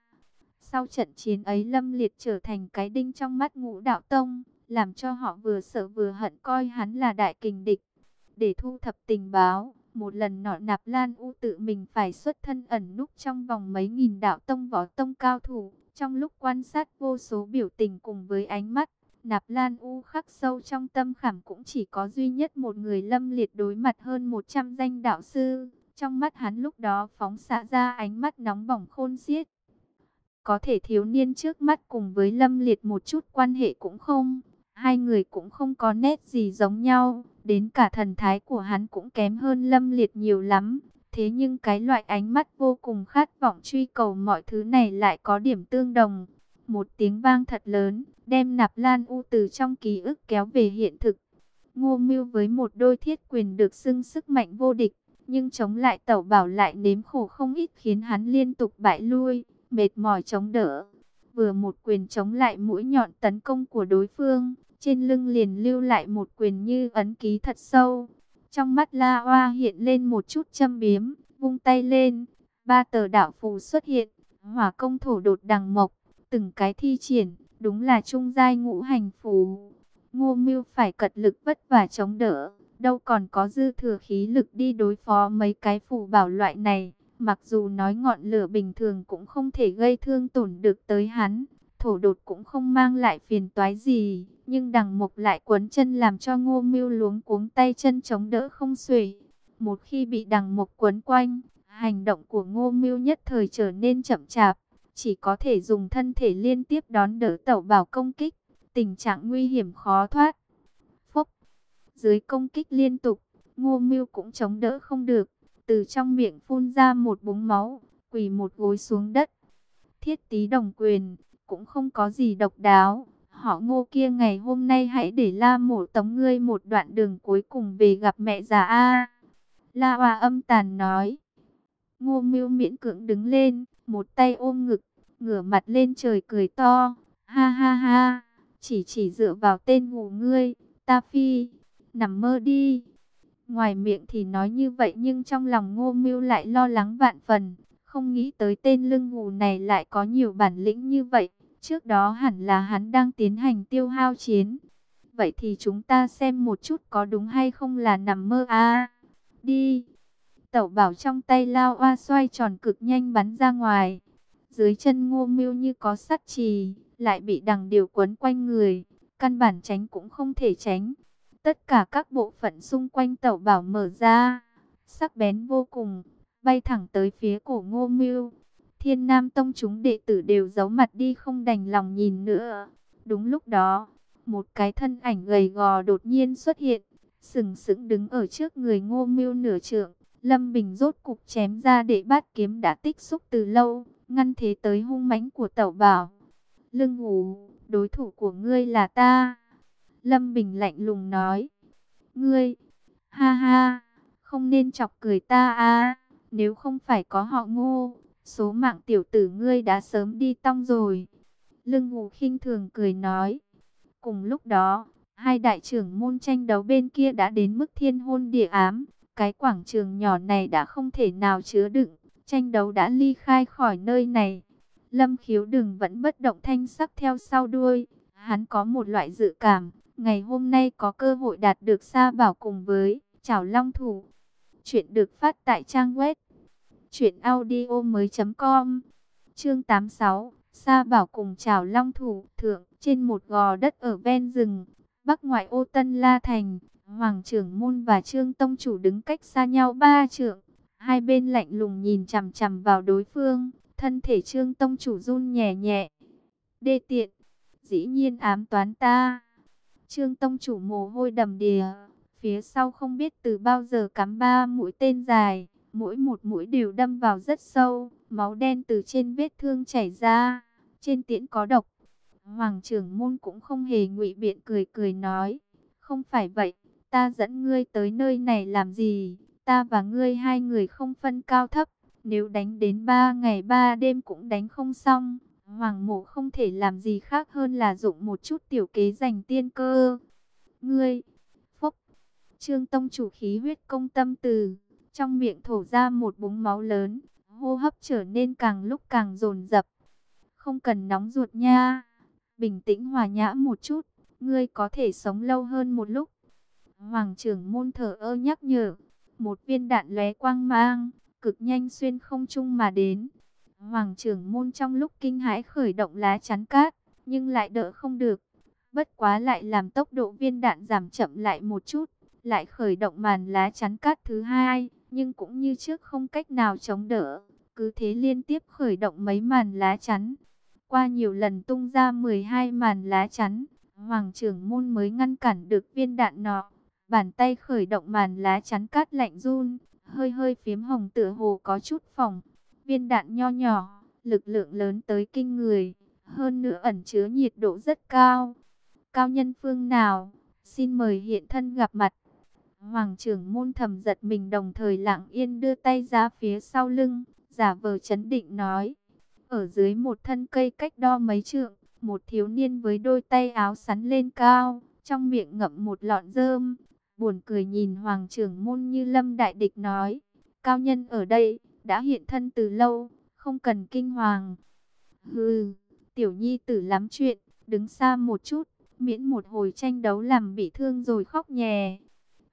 Sau trận chiến ấy Lâm Liệt trở thành cái đinh trong mắt ngũ đạo tông, làm cho họ vừa sợ vừa hận coi hắn là đại kình địch. Để thu thập tình báo, một lần nọ nạp Lan U tự mình phải xuất thân ẩn núp trong vòng mấy nghìn đạo tông võ tông cao thủ. Trong lúc quan sát vô số biểu tình cùng với ánh mắt, nạp Lan U khắc sâu trong tâm khảm cũng chỉ có duy nhất một người lâm liệt đối mặt hơn 100 danh đạo sư. Trong mắt hắn lúc đó phóng xạ ra ánh mắt nóng bỏng khôn xiết. Có thể thiếu niên trước mắt cùng với Lâm Liệt một chút quan hệ cũng không. Hai người cũng không có nét gì giống nhau. Đến cả thần thái của hắn cũng kém hơn Lâm Liệt nhiều lắm. Thế nhưng cái loại ánh mắt vô cùng khát vọng truy cầu mọi thứ này lại có điểm tương đồng. Một tiếng vang thật lớn, đem nạp lan u từ trong ký ức kéo về hiện thực. Ngô Mưu với một đôi thiết quyền được xưng sức mạnh vô địch, nhưng chống lại tẩu bảo lại nếm khổ không ít khiến hắn liên tục bại lui mệt mỏi chống đỡ. Vừa một quyền chống lại mũi nhọn tấn công của đối phương, trên lưng liền lưu lại một quyền như ấn ký thật sâu. Trong mắt La Hoa hiện lên một chút châm biếm, vung tay lên, ba tờ đạo phù xuất hiện, hỏa công thổ đột đằng mộc, từng cái thi triển, đúng là trung giai ngũ hành phù. Ngô Mưu phải cật lực vất vả chống đỡ, đâu còn có dư thừa khí lực đi đối phó mấy cái phù bảo loại này. Mặc dù nói ngọn lửa bình thường cũng không thể gây thương tổn được tới hắn, thổ đột cũng không mang lại phiền toái gì, nhưng đằng mục lại quấn chân làm cho ngô mưu luống cuống tay chân chống đỡ không xuể. Một khi bị đằng mục quấn quanh, hành động của ngô mưu nhất thời trở nên chậm chạp, chỉ có thể dùng thân thể liên tiếp đón đỡ tẩu bảo công kích, tình trạng nguy hiểm khó thoát. phúc dưới công kích liên tục, ngô mưu cũng chống đỡ không được từ trong miệng phun ra một búng máu, quỳ một gối xuống đất. Thiết tí đồng quyền, cũng không có gì độc đáo. Họ ngô kia ngày hôm nay hãy để la mổ tống ngươi một đoạn đường cuối cùng về gặp mẹ già A. La Hoa âm tàn nói. Ngô mưu miễn cưỡng đứng lên, một tay ôm ngực, ngửa mặt lên trời cười to. Ha ha ha, chỉ chỉ dựa vào tên ngủ ngươi, ta phi, nằm mơ đi. Ngoài miệng thì nói như vậy nhưng trong lòng ngô mưu lại lo lắng vạn phần. Không nghĩ tới tên lưng ngủ này lại có nhiều bản lĩnh như vậy. Trước đó hẳn là hắn đang tiến hành tiêu hao chiến. Vậy thì chúng ta xem một chút có đúng hay không là nằm mơ à. Đi. Tẩu bảo trong tay lao oa xoay tròn cực nhanh bắn ra ngoài. Dưới chân ngô mưu như có sắt trì, lại bị đằng điều quấn quanh người. Căn bản tránh cũng không thể tránh. Tất cả các bộ phận xung quanh tẩu bảo mở ra, sắc bén vô cùng, bay thẳng tới phía cổ ngô mưu. Thiên Nam Tông chúng đệ tử đều giấu mặt đi không đành lòng nhìn nữa. Đúng lúc đó, một cái thân ảnh gầy gò đột nhiên xuất hiện, sừng sững đứng ở trước người ngô mưu nửa trượng. Lâm Bình rốt cục chém ra để bát kiếm đã tích xúc từ lâu, ngăn thế tới hung mãnh của tẩu bảo. Lưng ngủ, đối thủ của ngươi là ta. Lâm Bình lạnh lùng nói. Ngươi, ha ha, không nên chọc cười ta à, nếu không phải có họ ngô, số mạng tiểu tử ngươi đã sớm đi tong rồi. Lương ngủ khinh thường cười nói. Cùng lúc đó, hai đại trưởng môn tranh đấu bên kia đã đến mức thiên hôn địa ám. Cái quảng trường nhỏ này đã không thể nào chứa đựng, tranh đấu đã ly khai khỏi nơi này. Lâm khiếu đừng vẫn bất động thanh sắc theo sau đuôi. Hắn có một loại dự cảm, ngày hôm nay có cơ hội đạt được sa bảo cùng với chảo long thủ. Chuyện được phát tại trang web audio mới com Chương 86 Sa bảo cùng chảo long thủ thượng trên một gò đất ở ven rừng, bắc ngoại ô Tân La Thành. Hoàng trưởng môn và Trương Tông chủ đứng cách xa nhau ba trượng. Hai bên lạnh lùng nhìn chằm chằm vào đối phương. Thân thể Trương Tông chủ run nhẹ nhẹ. Đê tiện. Dĩ nhiên ám toán ta. Trương Tông chủ mồ hôi đầm đìa. Phía sau không biết từ bao giờ cắm ba mũi tên dài. Mỗi một mũi đều đâm vào rất sâu. Máu đen từ trên vết thương chảy ra. Trên tiễn có độc. Hoàng trưởng môn cũng không hề ngụy biện cười cười nói. Không phải vậy ta dẫn ngươi tới nơi này làm gì? Ta và ngươi hai người không phân cao thấp, nếu đánh đến ba ngày ba đêm cũng đánh không xong. Hoàng mộ không thể làm gì khác hơn là dụng một chút tiểu kế giành tiên cơ. Ngươi, phúc, trương tông chủ khí huyết công tâm từ, trong miệng thổ ra một búng máu lớn, hô hấp trở nên càng lúc càng dồn dập. Không cần nóng ruột nha, bình tĩnh hòa nhã một chút, ngươi có thể sống lâu hơn một lúc. Hoàng trưởng môn thở ơ nhắc nhở. Một viên đạn lóe quang mang, cực nhanh xuyên không trung mà đến. Hoàng trưởng môn trong lúc kinh hãi khởi động lá chắn cát, nhưng lại đỡ không được. Bất quá lại làm tốc độ viên đạn giảm chậm lại một chút, lại khởi động màn lá chắn cát thứ hai, nhưng cũng như trước không cách nào chống đỡ. Cứ thế liên tiếp khởi động mấy màn lá chắn. Qua nhiều lần tung ra 12 màn lá chắn, Hoàng trưởng môn mới ngăn cản được viên đạn nọ. Bàn tay khởi động màn lá chắn cát lạnh run, hơi hơi phiếm hồng tựa hồ có chút phòng. Viên đạn nho nhỏ, lực lượng lớn tới kinh người, hơn nữa ẩn chứa nhiệt độ rất cao. Cao nhân phương nào, xin mời hiện thân gặp mặt. Hoàng trưởng môn thầm giật mình đồng thời lặng yên đưa tay ra phía sau lưng, giả vờ chấn định nói. Ở dưới một thân cây cách đo mấy trượng, một thiếu niên với đôi tay áo sắn lên cao, trong miệng ngậm một lọn rơm, buồn cười nhìn Hoàng trưởng môn như lâm đại địch nói, cao nhân ở đây, đã hiện thân từ lâu, không cần kinh hoàng. Hừ, tiểu nhi tử lắm chuyện, đứng xa một chút, miễn một hồi tranh đấu làm bị thương rồi khóc nhè.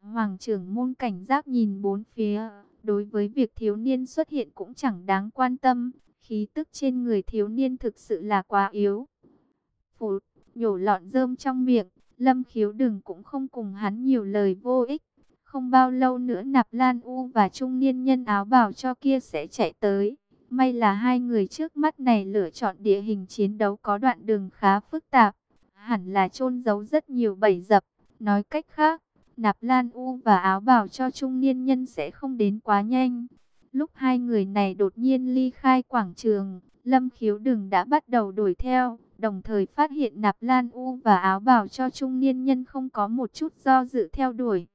Hoàng trưởng môn cảnh giác nhìn bốn phía, đối với việc thiếu niên xuất hiện cũng chẳng đáng quan tâm, khí tức trên người thiếu niên thực sự là quá yếu. Phụt, nhổ lọn rơm trong miệng, Lâm khiếu đừng cũng không cùng hắn nhiều lời vô ích. Không bao lâu nữa nạp lan u và trung niên nhân áo bào cho kia sẽ chạy tới. May là hai người trước mắt này lựa chọn địa hình chiến đấu có đoạn đường khá phức tạp. Hẳn là chôn giấu rất nhiều bẫy dập. Nói cách khác, nạp lan u và áo bào cho trung niên nhân sẽ không đến quá nhanh. Lúc hai người này đột nhiên ly khai quảng trường, Lâm khiếu đừng đã bắt đầu đuổi theo đồng thời phát hiện nạp lan u và áo bào cho trung niên nhân không có một chút do dự theo đuổi.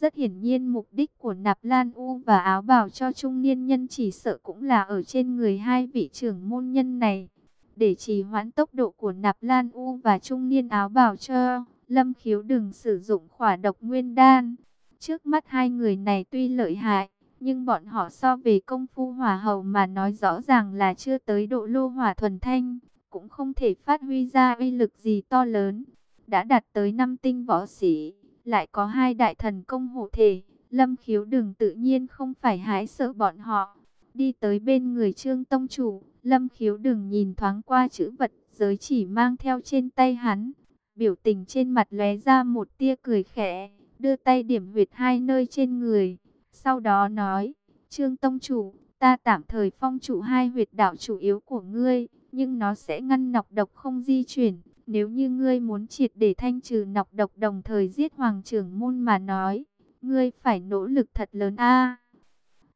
Rất hiển nhiên mục đích của nạp lan u và áo bào cho trung niên nhân chỉ sợ cũng là ở trên người hai vị trưởng môn nhân này. Để trì hoãn tốc độ của nạp lan u và trung niên áo bào cho, lâm khiếu đừng sử dụng khỏa độc nguyên đan. Trước mắt hai người này tuy lợi hại, nhưng bọn họ so về công phu hỏa hầu mà nói rõ ràng là chưa tới độ lô hỏa thuần thanh cũng không thể phát huy ra uy lực gì to lớn. Đã đạt tới năm tinh võ sĩ, lại có hai đại thần công hộ thể, lâm khiếu đừng tự nhiên không phải hái sợ bọn họ. Đi tới bên người trương tông chủ, lâm khiếu đừng nhìn thoáng qua chữ vật giới chỉ mang theo trên tay hắn. biểu tình trên mặt lóe ra một tia cười khẽ, đưa tay điểm huyệt hai nơi trên người. Sau đó nói, Trương Tông Chủ, ta tạm thời phong chủ hai huyệt đạo chủ yếu của ngươi, nhưng nó sẽ ngăn nọc độc không di chuyển. Nếu như ngươi muốn triệt để thanh trừ nọc độc đồng thời giết hoàng trưởng môn mà nói, ngươi phải nỗ lực thật lớn a.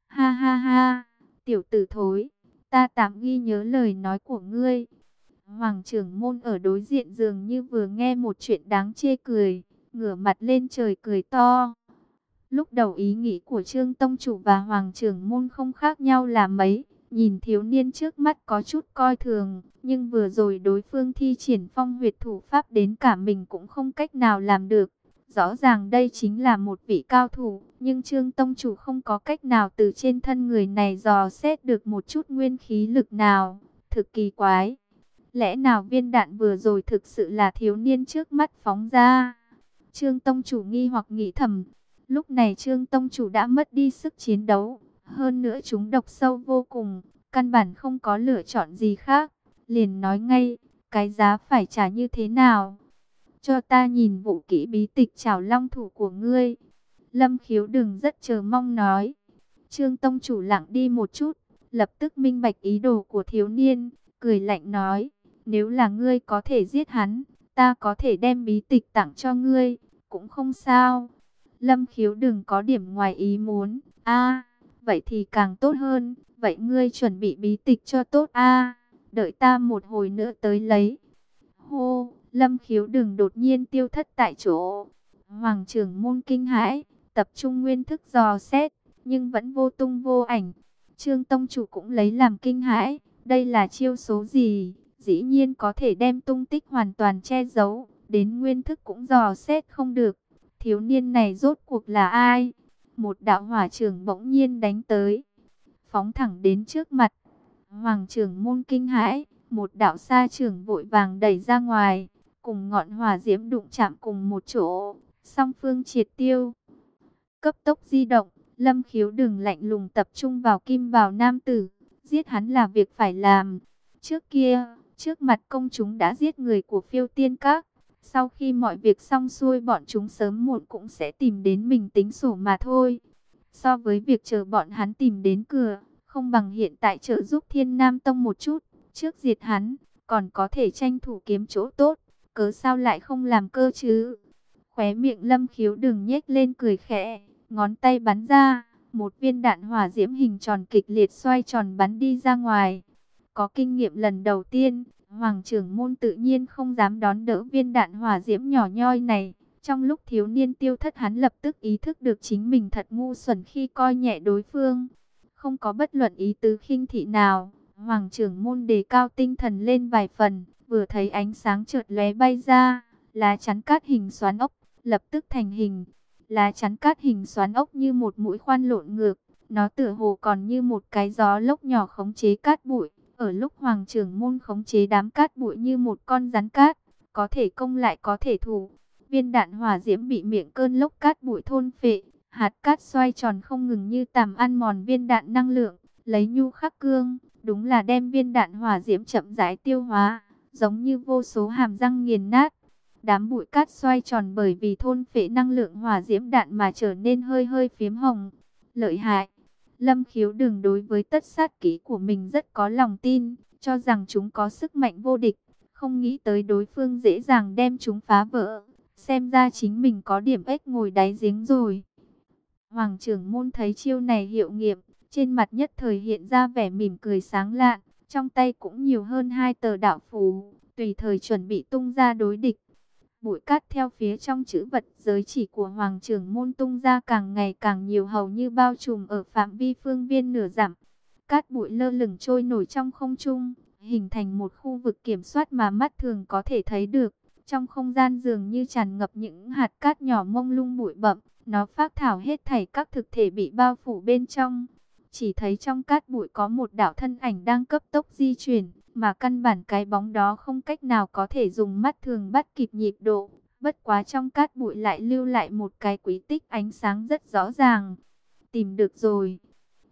Ha ha ha, tiểu tử thối, ta tạm ghi nhớ lời nói của ngươi. Hoàng trưởng môn ở đối diện dường như vừa nghe một chuyện đáng chê cười, ngửa mặt lên trời cười to. Lúc đầu ý nghĩ của Trương Tông Chủ và Hoàng trưởng môn không khác nhau là mấy, nhìn thiếu niên trước mắt có chút coi thường, nhưng vừa rồi đối phương thi triển phong huyệt thủ pháp đến cả mình cũng không cách nào làm được. Rõ ràng đây chính là một vị cao thủ, nhưng Trương Tông Chủ không có cách nào từ trên thân người này dò xét được một chút nguyên khí lực nào. Thực kỳ quái. Lẽ nào viên đạn vừa rồi thực sự là thiếu niên trước mắt phóng ra? Trương Tông Chủ nghi hoặc nghĩ thầm. Lúc này Trương Tông Chủ đã mất đi sức chiến đấu. Hơn nữa chúng độc sâu vô cùng. Căn bản không có lựa chọn gì khác. Liền nói ngay, cái giá phải trả như thế nào? Cho ta nhìn vụ kỹ bí tịch trảo long thủ của ngươi. Lâm khiếu đừng rất chờ mong nói. Trương Tông Chủ lặng đi một chút. Lập tức minh bạch ý đồ của thiếu niên. Cười lạnh nói. Nếu là ngươi có thể giết hắn, ta có thể đem bí tịch tặng cho ngươi, cũng không sao. Lâm khiếu đừng có điểm ngoài ý muốn. a vậy thì càng tốt hơn. Vậy ngươi chuẩn bị bí tịch cho tốt a Đợi ta một hồi nữa tới lấy. Hô, lâm khiếu đừng đột nhiên tiêu thất tại chỗ. Hoàng trưởng môn kinh hãi, tập trung nguyên thức dò xét, nhưng vẫn vô tung vô ảnh. Trương Tông Chủ cũng lấy làm kinh hãi, đây là chiêu số gì? dĩ nhiên có thể đem tung tích hoàn toàn che giấu, đến nguyên thức cũng dò xét không được. Thiếu niên này rốt cuộc là ai? Một đạo hỏa trưởng bỗng nhiên đánh tới, phóng thẳng đến trước mặt. Hoàng trưởng môn kinh hãi, một đạo sa trưởng vội vàng đẩy ra ngoài, cùng ngọn hỏa diễm đụng chạm cùng một chỗ, song phương triệt tiêu. Cấp tốc di động, lâm khiếu đừng lạnh lùng tập trung vào kim vào nam tử, giết hắn là việc phải làm. Trước kia, Trước mặt công chúng đã giết người của phiêu tiên các. Sau khi mọi việc xong xuôi bọn chúng sớm muộn cũng sẽ tìm đến mình tính sổ mà thôi. So với việc chờ bọn hắn tìm đến cửa, không bằng hiện tại trợ giúp thiên nam tông một chút. Trước diệt hắn, còn có thể tranh thủ kiếm chỗ tốt. Cớ sao lại không làm cơ chứ? Khóe miệng lâm khiếu đừng nhếch lên cười khẽ, ngón tay bắn ra. Một viên đạn hỏa diễm hình tròn kịch liệt xoay tròn bắn đi ra ngoài. Có kinh nghiệm lần đầu tiên, Hoàng trưởng môn tự nhiên không dám đón đỡ viên đạn hỏa diễm nhỏ nhoi này. Trong lúc thiếu niên tiêu thất hắn lập tức ý thức được chính mình thật ngu xuẩn khi coi nhẹ đối phương. Không có bất luận ý tứ khinh thị nào. Hoàng trưởng môn đề cao tinh thần lên vài phần, vừa thấy ánh sáng trượt lóe bay ra, lá chắn cát hình xoắn ốc, lập tức thành hình. Lá chắn cát hình xoắn ốc như một mũi khoan lộn ngược, nó tựa hồ còn như một cái gió lốc nhỏ khống chế cát bụi. Ở lúc Hoàng trưởng môn khống chế đám cát bụi như một con rắn cát, có thể công lại có thể thủ. Viên đạn hỏa diễm bị miệng cơn lốc cát bụi thôn phệ, hạt cát xoay tròn không ngừng như tằm ăn mòn viên đạn năng lượng, lấy nhu khắc cương, đúng là đem viên đạn hỏa diễm chậm rãi tiêu hóa, giống như vô số hàm răng nghiền nát. Đám bụi cát xoay tròn bởi vì thôn phệ năng lượng hỏa diễm đạn mà trở nên hơi hơi phiếm hồng. Lợi hại. Lâm khiếu đường đối với tất sát kỹ của mình rất có lòng tin, cho rằng chúng có sức mạnh vô địch, không nghĩ tới đối phương dễ dàng đem chúng phá vỡ. Xem ra chính mình có điểm ếch ngồi đáy giếng rồi. Hoàng trưởng môn thấy chiêu này hiệu nghiệm, trên mặt nhất thời hiện ra vẻ mỉm cười sáng lạ, trong tay cũng nhiều hơn hai tờ đạo phù, tùy thời chuẩn bị tung ra đối địch. Bụi cát theo phía trong chữ vật giới chỉ của Hoàng trưởng môn tung ra càng ngày càng nhiều hầu như bao trùm ở phạm vi phương viên nửa dặm. Cát bụi lơ lửng trôi nổi trong không trung, hình thành một khu vực kiểm soát mà mắt thường có thể thấy được. Trong không gian dường như tràn ngập những hạt cát nhỏ mông lung bụi bậm, nó phát thảo hết thảy các thực thể bị bao phủ bên trong. Chỉ thấy trong cát bụi có một đạo thân ảnh đang cấp tốc di chuyển mà căn bản cái bóng đó không cách nào có thể dùng mắt thường bắt kịp nhịp độ. Bất quá trong cát bụi lại lưu lại một cái quý tích ánh sáng rất rõ ràng. Tìm được rồi.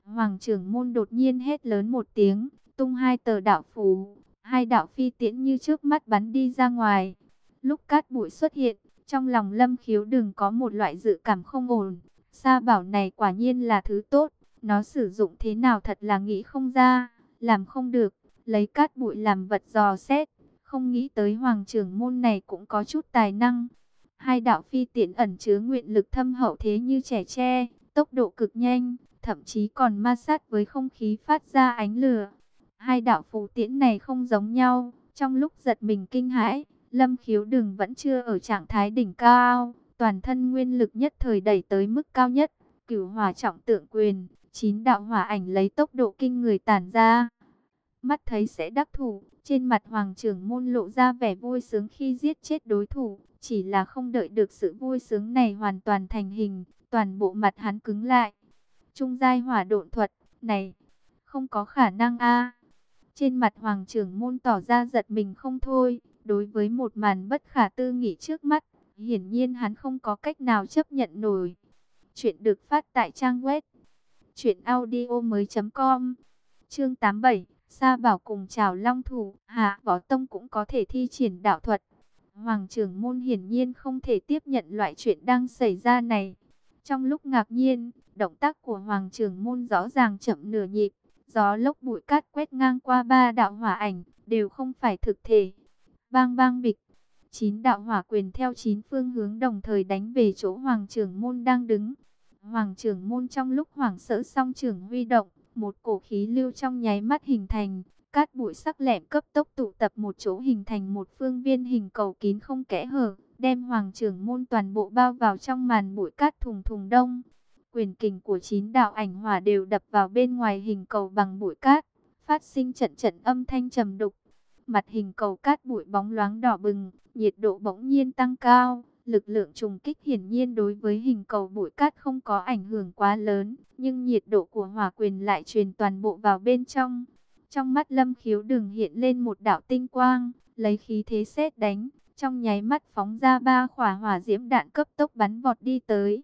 Hoàng trưởng môn đột nhiên hét lớn một tiếng, tung hai tờ đạo phù, hai đạo phi tiễn như trước mắt bắn đi ra ngoài. Lúc cát bụi xuất hiện, trong lòng lâm khiếu đừng có một loại dự cảm không ổn. Sa bảo này quả nhiên là thứ tốt, nó sử dụng thế nào thật là nghĩ không ra, làm không được, lấy cát bụi làm vật dò xét. Không nghĩ tới hoàng trưởng môn này cũng có chút tài năng. Hai đạo phi tiện ẩn chứa nguyện lực thâm hậu thế như trẻ tre, tốc độ cực nhanh, thậm chí còn ma sát với không khí phát ra ánh lửa. Hai đạo phù tiễn này không giống nhau, trong lúc giật mình kinh hãi, Lâm khiếu đừng vẫn chưa ở trạng thái đỉnh cao, toàn thân nguyên lực nhất thời đẩy tới mức cao nhất, cửu hỏa trọng tượng quyền, chín đạo hỏa ảnh lấy tốc độ kinh người tản ra. Mắt thấy sẽ đắc thủ, trên mặt hoàng trưởng môn lộ ra vẻ vui sướng khi giết chết đối thủ, chỉ là không đợi được sự vui sướng này hoàn toàn thành hình, toàn bộ mặt hắn cứng lại. Trung giai hỏa độn thuật, này, không có khả năng a. Trên mặt hoàng trưởng môn tỏ ra giật mình không thôi, đối với một màn bất khả tư nghị trước mắt, hiển nhiên hắn không có cách nào chấp nhận nổi. Chuyện được phát tại trang web truyệnaudiomoi.com. Chương 87, Sa Bảo cùng trào Long thủ, Hạ Võ Tông cũng có thể thi triển đạo thuật. Hoàng trưởng môn hiển nhiên không thể tiếp nhận loại chuyện đang xảy ra này. Trong lúc ngạc nhiên, động tác của Hoàng trưởng môn rõ ràng chậm nửa nhịp, gió lốc bụi cát quét ngang qua ba đạo hỏa ảnh, đều không phải thực thể. Bang bang bịch, chín đạo hỏa quyền theo chín phương hướng đồng thời đánh về chỗ Hoàng trưởng môn đang đứng. Hoàng trưởng môn trong lúc hoảng sợ song trưởng huy động, một cổ khí lưu trong nháy mắt hình thành, cát bụi sắc lẹm cấp tốc tụ tập một chỗ hình thành một phương viên hình cầu kín không kẽ hở, đem hoàng trưởng môn toàn bộ bao vào trong màn bụi cát thùng thùng đông. Quyền kình của chín đạo ảnh hỏa đều đập vào bên ngoài hình cầu bằng bụi cát, phát sinh trận trận âm thanh trầm đục. Mặt hình cầu cát bụi bóng loáng đỏ bừng, nhiệt độ bỗng nhiên tăng cao. Lực lượng trùng kích hiển nhiên đối với hình cầu bụi cát không có ảnh hưởng quá lớn, nhưng nhiệt độ của hỏa quyền lại truyền toàn bộ vào bên trong. Trong mắt lâm khiếu đường hiện lên một đạo tinh quang, lấy khí thế xét đánh, trong nháy mắt phóng ra ba khỏa hỏa diễm đạn cấp tốc bắn vọt đi tới.